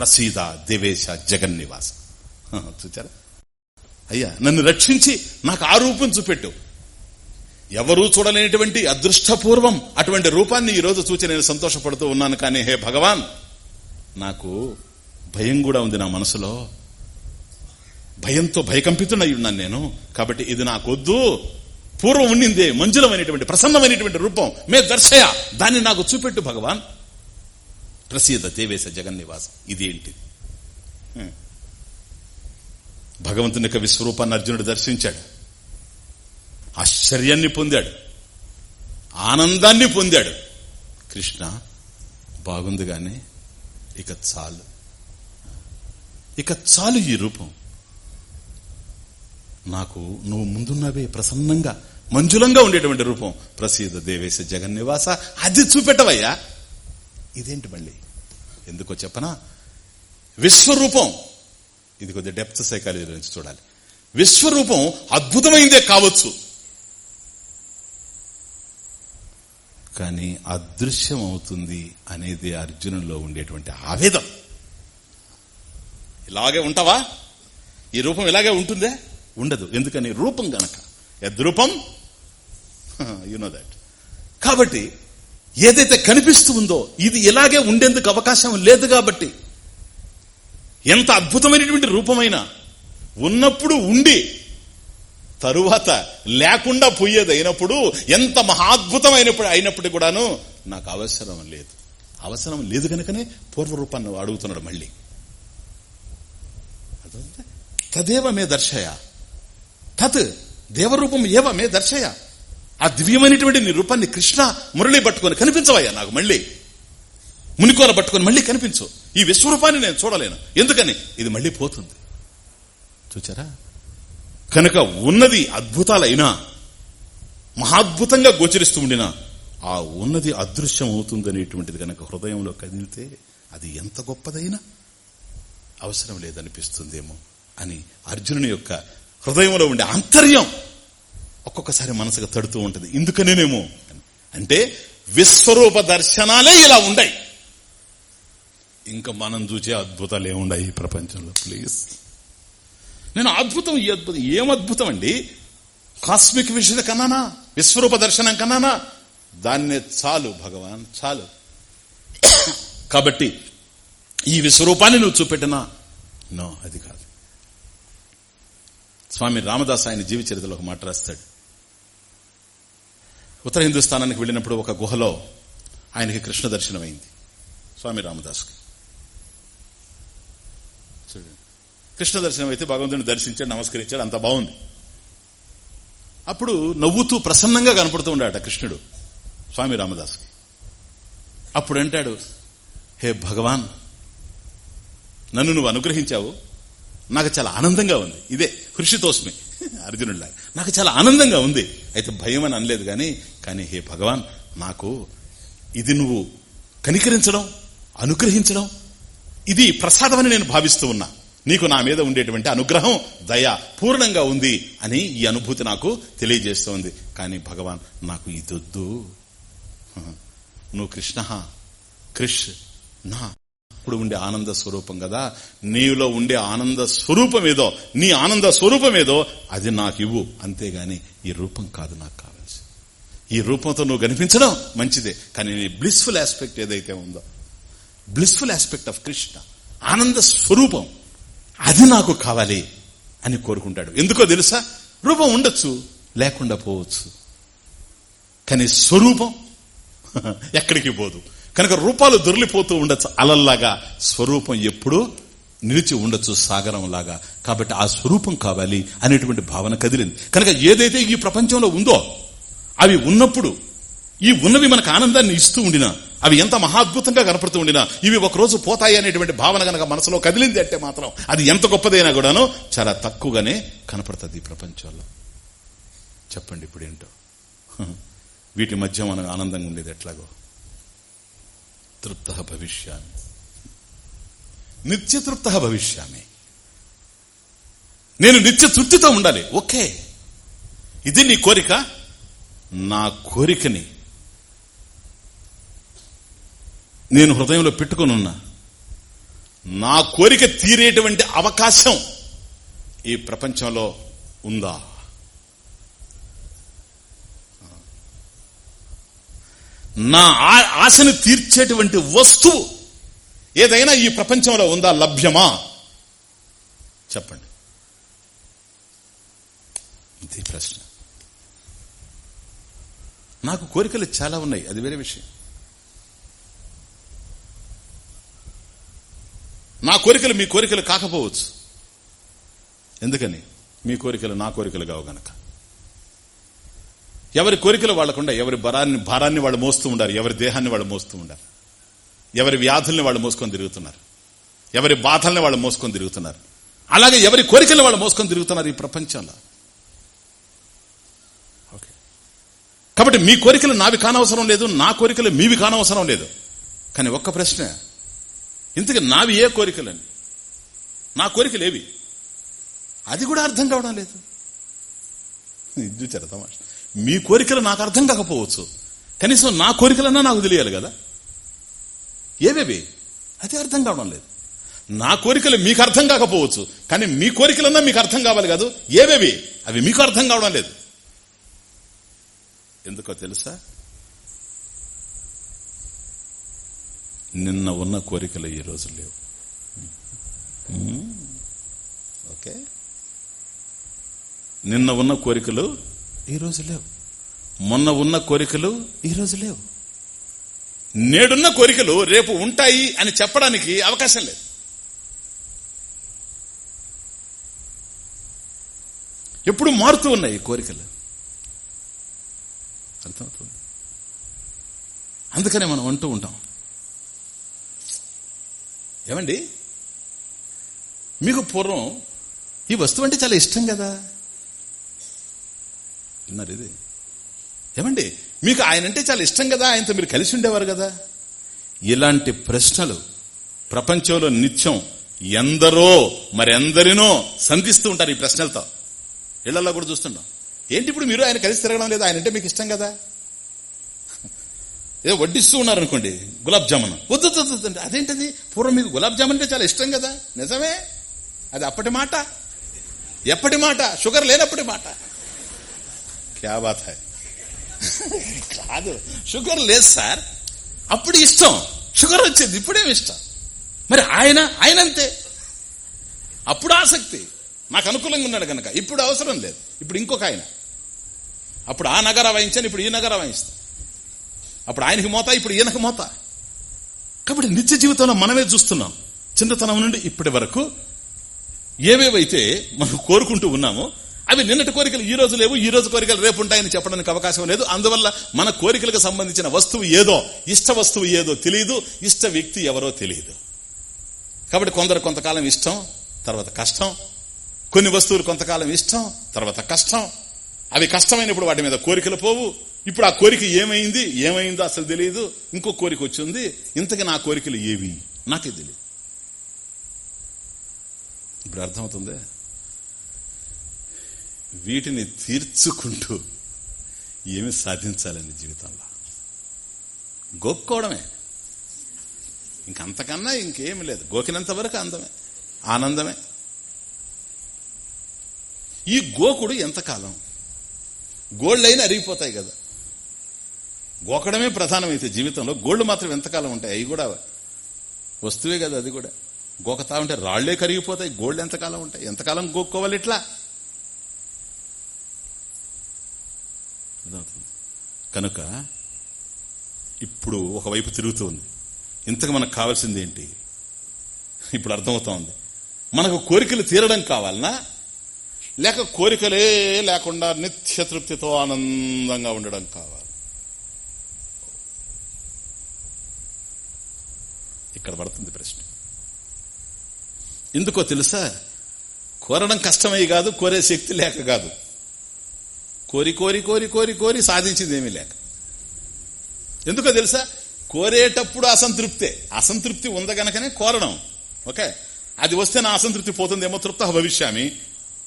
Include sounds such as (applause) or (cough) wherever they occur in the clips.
ప్రసీద దేవేశ జగన్నివాస చూచారా? అయ్యా నన్ను రక్షించి నాకు ఆ రూపం చూపెట్టు. ఎవరూ చూడలేనటువంటి అదృష్టపూర్వం అటువంటి రూపాన్ని ఈ రోజు చూచి నేను సంతోషపడుతూ ఉన్నాను కానీ హే భగవాన్ నాకు భయం కూడా ఉంది నా మనసులో. భయంతో భయకంపితుడై ఉన్నాను నేను. కాబట్టి ఇది నాకొద్దు. పూర్వం ఉండిందే మంజులమైనటువంటి ప్రసన్నమైనటువంటి రూపం. మే దర్శయ దాన్ని నాకు చూపెట్టు భగవాన్. ప్రసీద దేవేశ జగన్నివాసం. ఇదేంటి భగవంతుని యొక్క విశ్వరూపాన్ని అర్జునుడు దర్శించాడు. ఆశ్చర్యాన్ని పొందాడు. ఆనందాన్ని పొందాడు. కృష్ణ బాగుంది గాని ఇక చాలు. ఇక చాలు ఈ రూపం. నాకు నువ్వు ముందున్నవే ప్రసన్నంగా మంజులంగా ఉండేటువంటి రూపం. ప్రసీద దేవేశ జగన్నివాస. అది చూపెట్టవయ్యా. ఇదేంటి మళ్ళీ? ఎందుకో చెప్పనా? విశ్వరూపం. ఇది కొద్దిగా డెప్త్ సైకాలజీ నుంచి చూడాలి. విశ్వరూపం అద్భుతమైందే కావచ్చు. కానీ అదృశ్యం అవుతుంది అనేది అర్జునులో ఉండేటువంటి ఆవేదం. ఇలాగే ఉంటావా? ఈ రూపం ఇలాగే ఉంటుందే? ఉండదు. ఎందుకని? రూపం గనక. యద్రూపం? (laughs) యు నో కాబట్టి ఏదైతే కనిపిస్తూ ఉందో ఇది ఇలాగే ఉండేందుకు అవకాశం లేదు కాబట్టి ఎంత అద్భుతమైనటువంటి రూపమైన ఉన్నప్పుడు ఉండి తరువాత లేకుండా పోయేది అయినప్పుడు ఎంత మహాద్భుతమైనప్పుడు అయినప్పుడు కూడాను నాకు అవసరం లేదు. అవసరం లేదు కనుకనే పూర్వరూపాన్ని అడుగుతున్నాడు మళ్ళీ. తదేవ మే దర్శయ. తత్ దేవరూపం ఏవ మే దర్శయ. ఆ దివ్యమైనటువంటి నీ రూపాన్ని కృష్ణ మురళి పట్టుకొని కనిపించవయ్యా నాకు మళ్ళీ. మునికోన పట్టుకొని మళ్ళీ కనిపించు. ఈ విశ్వరూపాన్ని నేను చూడలేను. ఎందుకని? ఇది మళ్ళీ పోతుంది. చూచారా? కనుక ఉన్నది అద్భుతాలైనా మహాద్భుతంగా గోచరిస్తూ ఉండినా ఆ ఉన్నది అదృశ్యం అవుతుందనేటువంటిది కనుక హృదయంలో కదిలితే అది ఎంత గొప్పదైనా? అవసరం లేదనిపిస్తుందేమో అని అర్జునుని యొక్క హృదయంలో ఉండే ఆంతర్యం ఒక్కొక్కసారి మనసుకు తడుతూ ఉంటుంది. ఇందుకనేనేమో అంటే విశ్వరూప దర్శనాలే ఇలా ఉండయి. ఇంకా మనం చూసే అద్భుతాలు ఏముండాయి ఈ ప్రపంచంలో? ప్లీజ్. నేను అద్భుతం ఈ అద్భుతం ఏం అద్భుతం అండి కాస్మిక్ విషయం కన్నానా? విశ్వరూప దర్శనం కన్నానా? దాన్నే చాలు భగవాన్ చాలు. (coughs) కాబట్టి ఈ విశ్వరూపాన్ని నువ్వు చూపెట్టినా? నో అది కాదు. స్వామి రామదాస్ ఆయన జీవి చరిత్రలో ఒక మాట రాస్తాడు. ఉత్తర హిందుస్థానానికి వెళ్ళినప్పుడు ఒక గుహలో ఆయనకి కృష్ణ దర్శనమైంది. స్వామి రామదాస్కి. చూడండి. కృష్ణ దర్శనం అయితే భగవంతుని దర్శించాడు నమస్కరించాడు అంత బాగుంది. అప్పుడు నవ్వుతూ ప్రసన్నంగా కనపడుతూ ఉండాట కృష్ణుడు స్వామి రామదాస్కి. అప్పుడు అంటాడు హే భగవాన్ నన్ను నువ్వు అనుగ్రహించావు నాకు చాలా ఆనందంగా ఉంది. ఇదే కృషితోస్మి అర్జునుడిలా నాకు చాలా ఆనందంగా ఉంది. అయితే భయం అని అనలేదు కానీ కానీ హే భగవాన్ నాకు ఇది నువ్వు కనికరించడం అనుగ్రహించడం ఇది ప్రసాదమని నేను భావిస్తూ ఉన్నా. నీకు నా మీద ఉండేటువంటి అనుగ్రహం దయ పూర్ణంగా ఉంది అని ఈ అనుభూతి నాకు తెలియజేస్తోంది. కానీ భగవాన్ నాకు ఇదొద్దు. నువ్వు కృష్ణ. కృష్ నా అప్పుడు ఉండే ఆనంద స్వరూపం కదా. నీలో ఉండే ఆనంద స్వరూపం ఏదో నీ ఆనంద స్వరూపం ఏదో అది నాకు ఇవ్వు. అంతేగాని ఈ రూపం కాదు నాకు కావాల్సి ఈ రూపంతో నువ్వు కనిపించడం మంచిదే కానీ నీ బ్లిస్ఫుల్ ఆస్పెక్ట్ ఏదైతే ఉందో బ్లిస్ఫుల్ ఆస్పెక్ట్ ఆఫ్ కృష్ణ ఆనంద స్వరూపం అది నాకు కావాలి అని కోరుకుంటాడు. ఎందుకో తెలుసా? రూపం ఉండొచ్చు లేకుండా పోవచ్చు. కానీ స్వరూపం (laughs) ఎక్కడికి పోదు. కనుక రూపాలు దొరికిపోతూ ఉండొచ్చు. అలల్లాగా స్వరూపం ఎప్పుడూ నిలిచి ఉండొచ్చు సాగరం లాగా కాబట్టి ఆ స్వరూపం కావాలి అనేటువంటి భావన కదిలింది. కనుక ఏదైతే ఈ ప్రపంచంలో ఉందో అవి ఉన్నప్పుడు ఈ ఉన్నవి మనకు ఆనందాన్ని ఇస్తూ ఉండినా అవి ఎంత మహాద్భుతంగా కనపడుతూ ఉండినా ఇవి ఒకరోజు పోతాయి అనేటువంటి భావన గనక మనసులో కదిలింది అంటే మాత్రం అది ఎంత గొప్పదైనా కూడాను చాలా తక్కువగానే కనపడుతుంది ఈ ప్రపంచంలో. చెప్పండి ఇప్పుడు ఏంటో. వీటి మధ్య మనం ఆనందంగా ఉండేది ఎట్లాగో? తృప్త భవిష్యామి నిత్యతృప్త భవిష్యామి నేను నిత్య తృప్తితో ఉండాలి ఓకే ఇది నీ కోరిక నా కోరికని నేను హృదయంలో పెట్టుకుని ఉన్నా నా కోరిక తీరేటువంటి అవకాశం ఈ ప్రపంచంలో ఉందా నా ఆశను తీర్చేటువంటి వస్తువు ఏదైనా ఈ ప్రపంచంలో ఉందా లభ్యమా? చెప్పండి. ఇది ప్రశ్న. నాకు కోరికలు చాలా ఉన్నాయి. అది వేరే విషయం. నా కోరికలు మీ కోరికలు కాకపోవచ్చు. ఎందుకని? మీ కోరికలు నా కోరికలు కావు గనక. ఎవరి కోరికలు వాళ్ళకుండా ఎవరి బరాన్ని భారాన్ని వాళ్ళు మోస్తూ ఉండారు. ఎవరి దేహాన్ని వాళ్ళు మోస్తూ ఉండారు. ఎవరి వ్యాధుల్ని వాళ్ళు మోసుకొని తిరుగుతున్నారు. ఎవరి బాధల్ని వాళ్ళు మోసుకొని తిరుగుతున్నారు. అలాగే ఎవరి కోరికలు వాళ్ళు మోసుకొని తిరుగుతున్నారు ఈ ప్రపంచంలో. ఓకే. కాబట్టి మీ కోరికలు నావి కానవసరం లేదు నా కోరికలు మీవి కానవసరం లేదు. కానీ ఒక్క ప్రశ్న. ఇంతకీ నావి ఏ కోరికలని? నా కోరికలు ఏవి? అది కూడా అర్థం కావడం లేదు. ఇది తమాష? మీ కోరికలు నాకు అర్థం కాకపోవచ్చు. కనీసం నా కోరికలన్నా నాకు తెలియాలి కదా. ఏవేవి? అది అర్థం కావడం లేదు. నా కోరికలు మీకు అర్థం కాకపోవచ్చు కానీ మీ కోరికలన్నా మీకు అర్థం కావాలి కాదు. ఏవేవి? అవి మీకు అర్థం కావడం లేదు. ఎందుకో తెలుసా? నిన్న ఉన్న కోరికలు ఈ రోజు లేవు. ఓకే? నిన్న ఉన్న కోరికలు ఈరోజు లేవు. మొన్న ఉన్న కోరికలు ఈరోజు లేవు. నేడున్న కోరికలు రేపు ఉంటాయి అని చెప్పడానికి అవకాశం లేదు. ఎప్పుడు మారుతూ ఉన్నాయి కోరికలు? అర్థమవుతుంది? అందుకనే మనం అంటూ ఉంటాం. ఏమండి? మీకు పూర్వం ఈ వస్తువు అంటే చాలా ఇష్టం కదా? అన్నారు ఇది. ఏమండి? మీకు ఆయన అంటే చాలా ఇష్టం కదా? ఆయనతో మీరు కలిసి ఉండేవారు కదా? ఇలాంటి ప్రశ్నలు ప్రపంచంలో నిత్యం ఎందరో మరెందరినో సంధిస్తూ ఉంటారు ఈ ప్రశ్నలతో. ఇళ్ళలో కూడా చూస్తుంటాం. ఏంటి ఇప్పుడు మీరు ఆయన కలిసి తిరగడం లేదు? ఆయన అంటే మీకు ఇష్టం కదా? ఏదో వడ్డిస్తూ ఉన్నారనుకోండి గులాబ్ జామున్. వద్దు వద్దండి అదేంటది? పూర్వం మీకు గులాబ్ జామున్ అంటే చాలా ఇష్టం కదా? నిజమే? అది అప్పటి మాట. ఎప్పటి మాట? షుగర్ లేనప్పటి మాట. క్యా బాత్ హై కాదు. షుగర్ లేదు సార్ అప్పుడు ఇష్టం. షుగర్ వచ్చేది ఇప్పుడేమి ఇష్టం? మరి ఆయన ఆయన అంతే అప్పుడు ఆసక్తి. నాకు అనుకూలంగా ఉన్నాడు కనుక ఇప్పుడు అవసరం లేదు. ఇప్పుడు ఇంకొక ఆయన. అప్పుడు ఆ నగర వాయించాను ఇప్పుడు ఈ నగర వాయిస్తాను అప్పుడు ఆయనకి మోత ఇప్పుడు ఈయనకి మోత. కాబట్టి నిత్య జీవితంలో మనమే చూస్తున్నాం. చిన్నతనం నుండి ఇప్పటి వరకు ఏవేవైతే మనం కోరుకుంటూ ఉన్నామో అవి నిన్నటి కోరికలు ఈ రోజు లేవు ఈ రోజు కోరికలు రేపు ఉంటాయని చెప్పడానికి అవకాశం లేదు. అందువల్ల మన కోరికలకు సంబంధించిన వస్తువు ఏదో ఇష్ట వస్తువు ఏదో తెలియదు ఇష్ట వ్యక్తి ఎవరో తెలియదు. కాబట్టి కొందరు కొంతకాలం ఇష్టం తర్వాత కష్టం. కొన్ని వస్తువులు కొంతకాలం ఇష్టం తర్వాత కష్టం. అవి కష్టమైనప్పుడు వాటి మీద కోరికలు పోవు. ఇప్పుడు ఆ కోరిక ఏమైంది ఏమైందో అసలు తెలియదు. ఇంకో కోరిక వచ్చింది ఇంతకీ నా కోరికలు ఏవి? నాకే తెలియదు ఇప్పుడు అర్థమవుతుంది? వీటిని తీర్చుకుంటూ ఏమి సాధించాలండి జీవితంలో? గోక్కోవడమే. ఇంకంతకన్నా ఇంకేమి లేదు. గోకినంత వరకు అందమే. ఆనందమే. ఈ గోకుడు ఎంతకాలం? గోళ్ళైనా అరిగిపోతాయి కదా. గోకడమే ప్రధానమైతే జీవితంలో. గోళ్ళు మాత్రం ఎంతకాలం ఉంటాయి? అవి కూడా వస్తువే కదా అది కూడా. గోకతా ఉంటే రాళ్ళే కరిగిపోతాయి. గోల్డ్ ఎంతకాలం ఉంటాయి? ఎంతకాలం గోక్కోవాలి ఇట్లా? కనుక ఇప్పుడు ఒకవైపు తిరుగుతూ ఉంది ఇంతకు మనకు కావాల్సింది ఏంటి ఇప్పుడు అర్థమవుతా ఉంది మనకు కోరికలు తీరడం కావాలనా? లేక కోరికలే లేకుండా నిత్య తృప్తితో ఆనందంగా ఉండడం కావాలి. ఇక్కడ పడుతుంది ప్రశ్న. ఎందుకో తెలుసా? కోరడం కష్టమై కాదు కోరే శక్తి లేక కాదు. కోరి కోరి కోరి కోరి కోరి సాధించింది ఏమీ లేక. ఎందుకో తెలుసా? కోరేటప్పుడు అసంతృప్తే. అసంతృప్తి ఉందగనకనే కోరడం. ఓకే? అది వస్తే నా అసంతృప్తి పోతుందేమో తృప్త భవిష్యామి.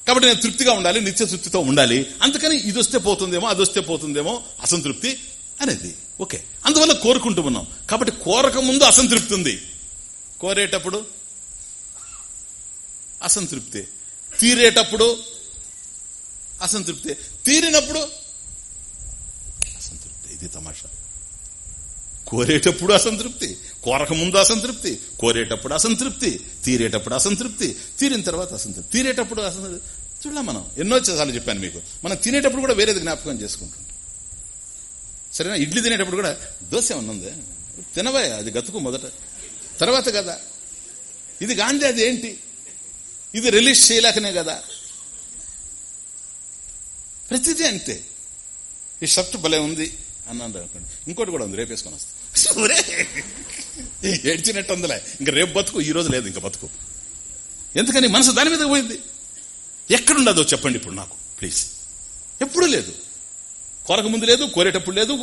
కాబట్టి నేను తృప్తిగా ఉండాలి నిత్య తృప్తితో ఉండాలి. అందుకని ఇది వస్తే పోతుందేమో అది వస్తే పోతుందేమో అసంతృప్తి అనేది. ఓకే? అందువల్ల కోరుకుంటూ ఉన్నాం. కాబట్టి కోరక ముందు అసంతృప్తి ఉంది. కోరేటప్పుడు? అసంతృప్తి. తీరేటప్పుడు? అసంతృప్తి. తీరినప్పుడు అసంతృప్తి. ఇది తమాషా. కోరేటప్పుడు అసంతృప్తి. కోరక ముందు అసంతృప్తి. కోరేటప్పుడు అసంతృప్తి. తీరేటప్పుడు అసంతృప్తి. తీరిన తర్వాత అసంతృప్తి. తీరేటప్పుడు అసంతృప్తి. చూడలే మనం. ఎన్నో సార్లు చెప్పాను మీకు. మనం తినేటప్పుడు కూడా వేరేది జ్ఞాపకం చేసుకుంటుంటాం సరేనా? ఇడ్లీ తినేటప్పుడు కూడా దోశ ఉన్నది తినవే అది గతుకు మొదట. తర్వాత కదా. ఇది గాంధీ అది ఏంటి? ఇది రిలీజ్ చేయలేకనే కదా. ప్రతిదీ అంతే ఈ షర్ట్ భలే ఉంది అన్నాను అనుకోండి. ఇంకోటి కూడా ఉంది రేపు వేసుకొని వస్తా ఏడ్చినట్టు ఉందిలే. ఇంకా రేపు బతుకు ఈ రోజు లేదు ఇంకా బతుకు. ఎందుకని మనసు దాని మీద పోయింది? ఎక్కడుండదో చెప్పండి ఇప్పుడు నాకు ప్లీజ్ ఎప్పుడు లేదు. కొరకు ముందు లేదు కోరేటప్పుడు లేదు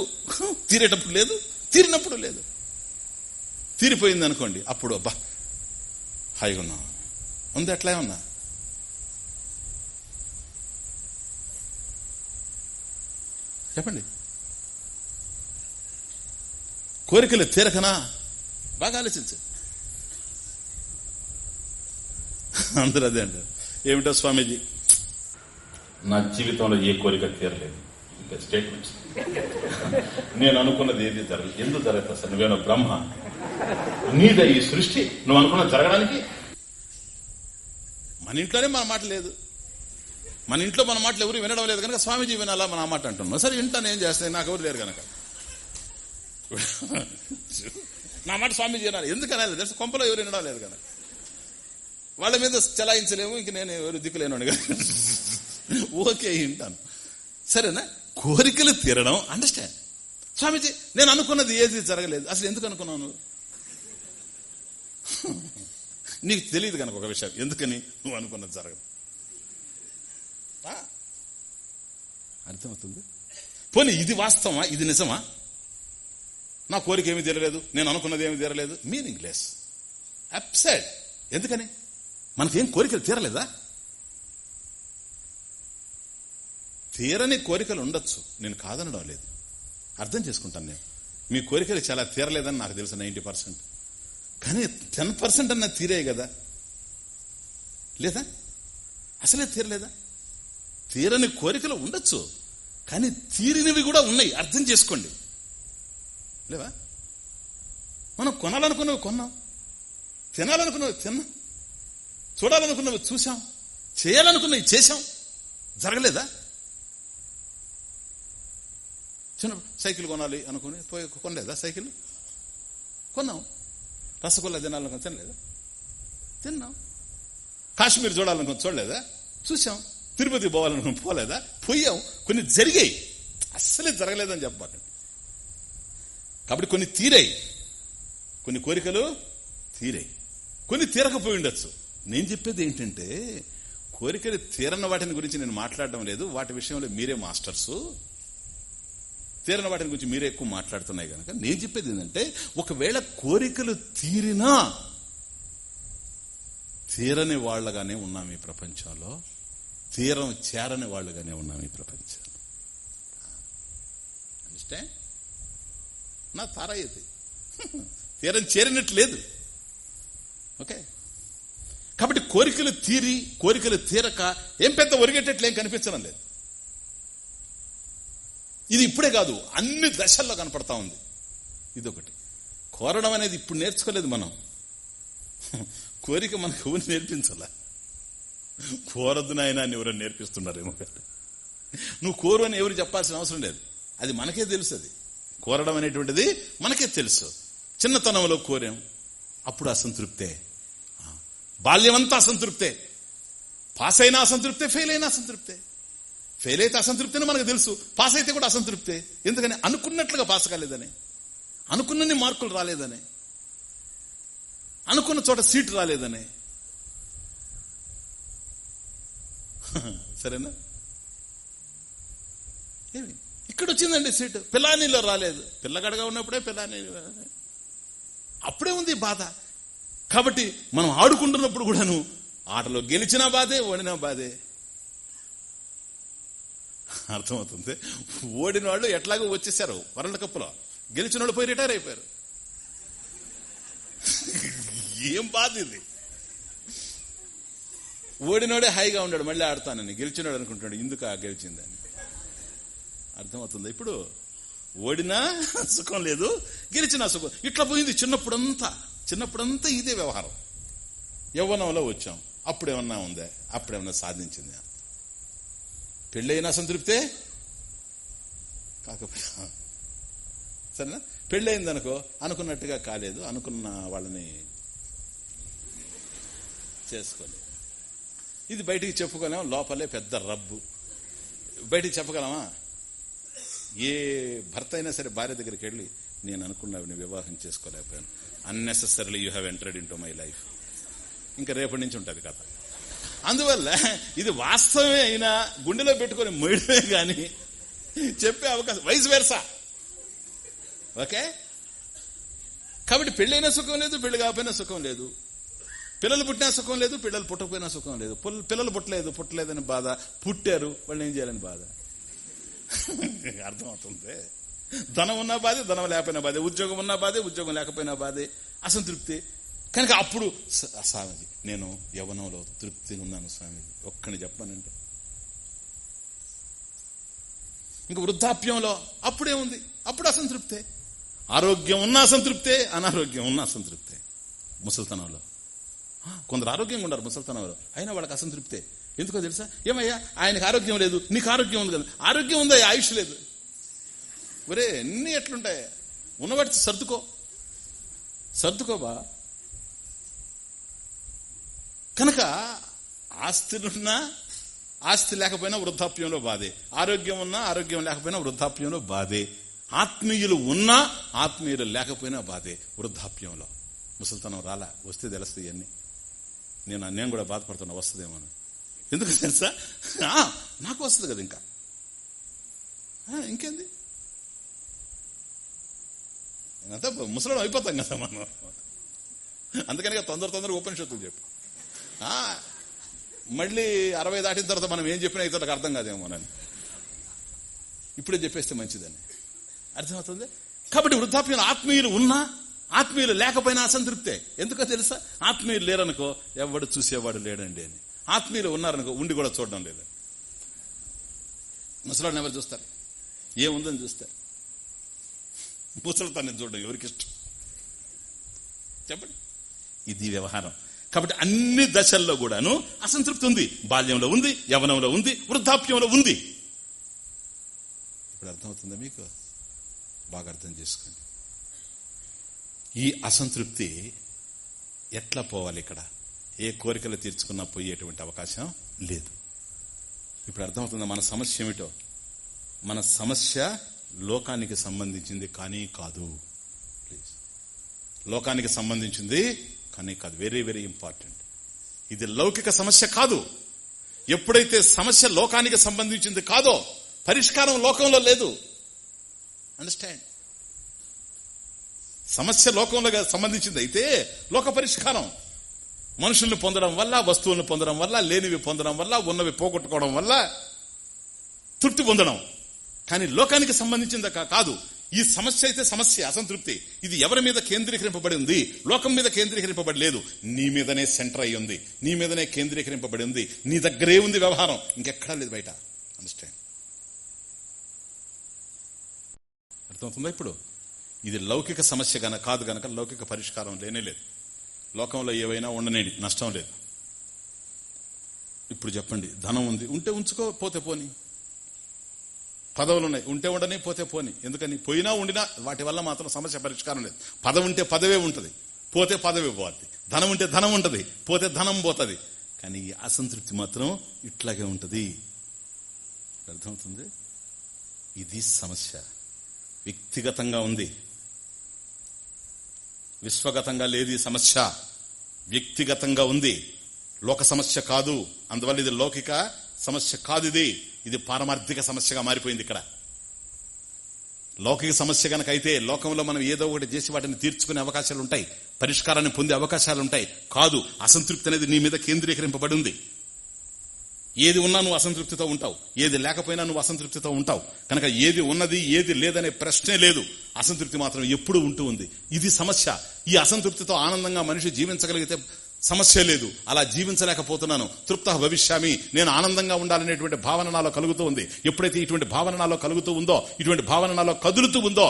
తీరేటప్పుడు లేదు తీరినప్పుడు లేదు. తీరిపోయింది అనుకోండి అప్పుడు అబ్బా హాయిగా ఉన్నా ఉంది అట్లా ఉన్నా చెప్పండి. కోరికలు తీరకనా? బాగా ఆలోచించు. అందరూ అదే అంటారు. ఏమిటో స్వామీజీ? నా జీవితంలో ఏ కోరిక తీరలేదు. ఇంకా స్టేట్మెంట్స్ నేను అనుకున్నది ఏది జరగదు ఎందుకు జరగదు సార్? నువ్వేనో బ్రహ్మ. నీదే ఈ సృష్టి. నువ్వు అనుకున్న జరగడానికి? మన ఇంట్లోనే మన మాట లేదు. మన ఇంట్లో మన మాటలు ఎవరు వినడం లేదు కనుక స్వామీజీ వినాలా మన మాట అంటున్నాం. సరే వింటాను ఏం చేస్తాయి నాకు ఎవరు లేరు కనుక. నా మాట స్వామీజీ వినాలి. ఎందుకు అనాలి తెలుసు? కొంపలో ఎవరు వినడం లేదు కనుక. వాళ్ళ మీద చలాయించలేము ఇంక నేను ఎవరు దిక్కులేను ఓకే వింటాను. సరేనా? కోరికలు తీరడం అండర్స్టాండ్ స్వామీజీ నేను అనుకున్నది ఏది జరగలేదు. అసలు ఎందుకు అనుకున్నాను నీకు తెలియదు కనుక ఒక విషయం. ఎందుకని? నువ్వు అనుకున్నది జరగదు. అర్థమవుతుంది? పోనీ ఇది వాస్తవమా? ఇది నిజమా? నా కోరిక ఏమి తీరలేదు నేను అనుకున్నది ఏమి తీరలేదు. మీనింగ్ లెస్ అప్సైడ్ ఎందుకని? మనకేం కోరికలు తీరలేదా? తీరని కోరికలు ఉండొచ్చు. నేను కాదనడం లేదు. అర్థం చేసుకుంటాను నేను. మీ కోరికలు చాలా తీరలేదని నాకు తెలుసు నైంటీ పర్సెంట్. కానీ టెన్ పర్సెంట్ అన్న తీరే కదా. లేదా? అసలే తీరలేదా? తీరని కోరికలు ఉండొచ్చు కానీ తీరినవి కూడా ఉన్నాయి. అర్థం చేసుకోండి. లేవా? మనం కొనాలనుకున్నవి కొన్నాం. తినాలనుకున్నవి తిన్నాం. చూడాలనుకున్నవి చూసాం చేయాలనుకున్నవి చేశాం. జరగలేదా? చిన్న సైకిల్ కొనాలి అనుకుని పోయి కొనలేదా సైకిల్? కొన్నాం. రసగుల్లా తినాలనుకుని తినలేదా? తిన్నాం. కాశ్మీర్ చూడాలనుకుని చూడలేదా? చూసాం తిరుపతి పోవాలనుకుని పోలేదా? పోయాం. కొన్ని జరిగాయి. అస్సలే జరగలేదని చెప్పాలి కాబట్టి కొన్ని తీరాయి. కొన్ని కోరికలు తీరాయి. కొన్ని తీరకపోయి ఉండొచ్చు. నేను చెప్పేది ఏంటంటే కోరికలు తీరన్న వాటిని గురించి నేను మాట్లాడడం లేదు. వాటి విషయంలో మీరే మాస్టర్సు. తీరన వాటిని గురించి మీరే ఎక్కువ మాట్లాడుతున్నాయి కనుక నేను చెప్పేది ఏంటంటే ఒకవేళ కోరికలు తీరినా తీరని వాళ్ళగానే ఉన్నాం ఈ ప్రపంచంలో. తీరం చేరని వాళ్ళుగానే ఉన్నాం ఈ ప్రపంచంలో అండర్స్టాండ్ నా తారాయతి తీరం చేరినట్టు లేదు. ఓకే కాబట్టి కోరికలు తీరి కోరికలు తీరక ఏం పెద్ద ఒరిగేటట్లు ఏం కనిపించడం లేదు. ఇది ఇప్పుడే కాదు అన్ని దశల్లో కనపడతా ఉంది. ఇదొకటి. కోరడం అనేది ఇప్పుడు నేర్చుకోలేదు మనం. కోరిక మనకు ఎవరు నేర్పించాల? కోరద్దు నాయన అని ఎవరు నేర్పిస్తున్నారేమో నువ్వు కోరు అని ఎవరు చెప్పాల్సిన అవసరం లేదు. అది మనకే తెలుసు అది. కోరడం అనేటువంటిది మనకే తెలుసు. చిన్నతనంలో కోరాం. అప్పుడు అసంతృప్తే. బాల్యమంతా అసంతృప్తే. పాస్ అయినా అసంతృప్తే ఫెయిల్ అయినా అసంతృప్తే. ఫెయిల్ అయితే అసంతృప్తిని మనకు తెలుసు. పాస్ అయితే కూడా అసంతృప్తే. ఎందుకని? అనుకున్నట్లుగా పాస్ కాలేదని. అనుకున్నన్ని మార్కులు రాలేదని. అనుకున్న చోట సీట్ రాలేదని. సరేనా? ఏమి? ఇక్కడ వచ్చిందండి సీటు. పిల్లానీలో రాలేదు. పిల్లగడగా ఉన్నప్పుడే పిల్లానీ అప్పుడే ఉంది బాధ. కాబట్టి మనం ఆడుకుంటున్నప్పుడు కూడాను ఆటలో గెలిచినా బాధే ఓడినా బాధే. అర్థమవుతుంది? ఓడిన వాళ్ళు ఎట్లాగో వచ్చేసారు వరల్డ్ కప్లో గెలిచిన వాళ్ళు పోయి రిటైర్ అయిపోయారు. ఏం బాధ ఇది? ఓడినోడే హాయిగా ఉన్నాడు మళ్ళీ ఆడతానని. గెలిచినాడు అనుకుంటాడు ఎందుకు ఆ గెలిచిందని అర్థమవుతుంది? ఇప్పుడు ఓడినా సుఖం లేదు గెలిచినా సుఖం. ఇట్లా పోయింది చిన్నప్పుడంతా. చిన్నప్పుడంతా ఇదే వ్యవహారం. యవ్వనంలో వచ్చాం. అప్పుడేమన్నా ఉందా? అప్పుడేమన్నా సాధించింది? పెళ్ళైనా సంతృప్తే? కాకపోయినా సరేనా? పెళ్ళయింది అనుకో అనుకున్నట్టుగా కాలేదు అనుకున్న వాళ్ళని చేసుకోలేదు. ఇది బయటికి చెప్పుకోలేము లోపలే పెద్ద రబ్బు. బయటికి చెప్పగలమా? ఏ భర్త అయినా సరే భార్య దగ్గరికి వెళ్ళి నేను అనుకున్నా వివాహం చేసుకోలేకపోయాను. Unnecessary you have entered in my life ఇంకా రేపటి నుంచి ఉంటుంది కథ. అందువల్ల ఇది వాస్తవమే అయినా గుండెలో పెట్టుకుని మొయడమే గాని చెప్పే అవకాశం వయసు వేరసా ఓకే కాబట్టి పెళ్ళైనా సుఖం లేదు పెళ్ళి కాకపోయినా సుఖం లేదు. పిల్లలు పుట్టినా సుఖం లేదు పిల్లలు పుట్టకపోయినా సుఖం లేదు. పిల్లలు పుట్టలేదు పుట్టలేదని బాధ. పుట్టారు వాళ్ళు ఏం చేయాలని బాధ? (laughs) అర్థమవుతుంది. ధనం ఉన్నా బాధే ధనం లేకపోయినా బాధే. ఉద్యోగం ఉన్నా బాధే ఉద్యోగం లేకపోయినా బాధే. అసంతృప్తి. కనుక అప్పుడు స్వామిజీ నేను యవనంలో తృప్తిగా ఉన్నాను స్వామిజీ. ఒక్కని చెప్పానంటే. ఇంక వృద్ధాప్యంలో అప్పుడే ఉంది. అప్పుడు అసంతృప్తే. ఆరోగ్యం ఉన్న అసంతృప్తే అనారోగ్యం ఉన్న అసంతృప్తే. ముసల్తనంలో. కొందరు ఆరోగ్యంగా ఉన్నారు ముసల్తనంలో అయినా వాళ్ళకి అసంతృప్తే. ఎందుకో తెలుసా? ఏమయ్యా? ఆయనకు ఆరోగ్యం లేదు నీకు ఆరోగ్యం ఉంది కదా. ఆరోగ్యం ఉందా? ఆయుష్ లేదు. ఒరే ఎన్ని ఎట్లుంటాయి? ఉన్నవాటి సర్దుకో. సర్దుకోబా కనుక ఆస్తిలున్నా ఆస్తి లేకపోయినా వృద్ధాప్యంలో బాధే. ఆరోగ్యం ఉన్నా ఆరోగ్యం లేకపోయినా వృద్ధాప్యంలో బాధే. ఆత్మీయులు ఉన్నా ఆత్మీయులు లేకపోయినా బాధే వృద్ధాప్యంలో. ముసలితనం రాలా? వస్తే తెలుస్తాయి ఇవన్నీ నేను నేను కూడా బాధపడుతున్నా వస్తుందేమో ఎందుకు తెలుసా? నాకు వస్తుంది కదా ఇంకా. ఇంకేంది? అంతా ముసలం అయిపోతాం కదా మనం. అందుకని తొందర తొందర ఉపనిషత్తులు చెప్పు. మళ్ళీ అరవై దాటిన తర్వాత మనం ఏం చెప్పినా ఇతరులకు అర్థం కాదేమో అని ఇప్పుడే చెప్పేస్తే మంచిదని. అర్థమవుతుంది? కాబట్టి వృద్ధాప్యం ఆత్మీయులు ఉన్నా ఆత్మీయులు లేకపోయినా అసంతృప్తే. ఎందుకో తెలుసా? ఆత్మీయులు లేరనుకో ఎవడు చూసేవాడు లేడండి అని. ఆత్మీయులు ఉన్నారనుకో ఉండి కూడా చూడడం లేదు. ముసలాడిని ఎవరు చూస్తారు? ఏముందని చూస్తారు? ముసలితాన్ని చూడడం ఎవరికి ఇష్టం? చెప్పండి. ఇది వ్యవహారం. కాబట్టి అన్ని దశల్లో కూడాను అసంతృప్తి ఉంది. బాల్యంలో ఉంది యవనంలో ఉంది వృద్ధాప్యంలో ఉంది. ఇప్పుడు అర్థమవుతుందా మీకు? బాగా అర్థం చేసుకోండి. ఈ అసంతృప్తి ఎట్లా పోవాలి ఇక్కడ? ఏ కోరికలు తీర్చుకున్నా పోయేటువంటి అవకాశం లేదు. ఇప్పుడు అర్థమవుతుందా మన సమస్య ఏమిటో? మన సమస్య లోకానికి సంబంధించింది కానీ కాదు. ప్లీజ్ లోకానికి సంబంధించింది కానీ కాదు. వెరీ వెరీ ఇంపార్టెంట్ ఇది లౌకిక సమస్య కాదు. ఎప్పుడైతే సమస్య లోకానికి సంబంధించింది కాదో పరిష్కారం లోకంలో లేదు. అండర్స్టాండ్ సమస్య లోకంలో సంబంధించింది అయితే లోక పరిష్కారం. మనుషుల్ని పొందడం వల్ల వస్తువులను పొందడం వల్ల లేనివి పొందడం వల్ల ఉన్నవి పోగొట్టుకోవడం వల్ల తృప్తి పొందడం. కానీ లోకానికి సంబంధించింది కాదు. ఈ సమస్య అయితే సమస్య అసంతృప్తి. ఇది ఎవరి మీద కేంద్రీకరింపబడి ఉంది? లోకం మీద కేంద్రీకరింపబడి లేదు నీ మీదనే సెంటర్ అయి ఉంది. నీ మీదనే కేంద్రీకరింపబడి ఉంది. నీ దగ్గరే ఉంది వ్యవహారం. ఇంకెక్కడా లేదు బయట. అండర్స్టాండ్ అర్థమవుతుందా ఇప్పుడు? ఇది లౌకిక సమస్య గన కాదు గనక లౌకిక పరిష్కారం లేనే లేదు. లోకంలో ఏవైనా ఉండనేది నష్టం లేదు. ఇప్పుడు చెప్పండి ధనం ఉంది ఉంటే ఉంచుకో పోతే పోని. పదవులు ఉన్నాయి ఉంటే ఉండని పోతే పోని. ఎందుకని? పోయినా ఉండినా వాటి వల్ల మాత్రం సమస్య పరిష్కారం లేదు. పదవి ఉంటే పదవే ఉంటుంది పోతే పదవి పోతుంది ధనం ఉంటే ధనం ఉంటుంది పోతే ధనం పోతుంది. కానీ ఈ అసంతృప్తి మాత్రం ఇట్లాగే ఉంటుంది. అర్థమవుతుంది? ఇది సమస్య. వ్యక్తిగతంగా ఉంది. విశ్వగతంగా లేదు ఈ సమస్య. వ్యక్తిగతంగా ఉంది. లోక సమస్య కాదు. అందువల్ల ఇది లౌకిక సమస్య కాదు ఇది. ఇది పారమార్థిక సమస్యగా మారిపోయింది ఇక్కడ. లౌకిక సమస్య గనక అయితే లోకంలో మనం ఏదో ఒకటి చేసి వాటిని తీర్చుకునే అవకాశాలు ఉంటాయి పరిష్కారాన్ని పొందే అవకాశాలు ఉంటాయి కాదు అసంతృప్తి అనేది నీ మీద కేంద్రీకరింపబడి ఉంది. ఏది ఉన్నా నువ్వు అసంతృప్తితో ఉంటావు. ఏది లేకపోయినా నువ్వు అసంతృప్తితో ఉంటావు. కనుక ఏది ఉన్నది ఏది లేదనే ప్రశ్నే లేదు. అసంతృప్తి మాత్రం ఎప్పుడు ఉంటూ ఉంది. ఇది సమస్య. ఈ అసంతృప్తితో ఆనందంగా మనిషి జీవించగలిగితే సమస్య లేదు. అలా జీవించలేకపోతున్నాను. తృప్త భవిష్యామి. నేను ఆనందంగా ఉండాలనేటువంటి భావన నాలో కలుగుతూ ఉంది. ఎప్పుడైతే ఇటువంటి భావన నాలో కలుగుతూ ఉందో ఇటువంటి భావన నాలో కదులుతూ ఉందో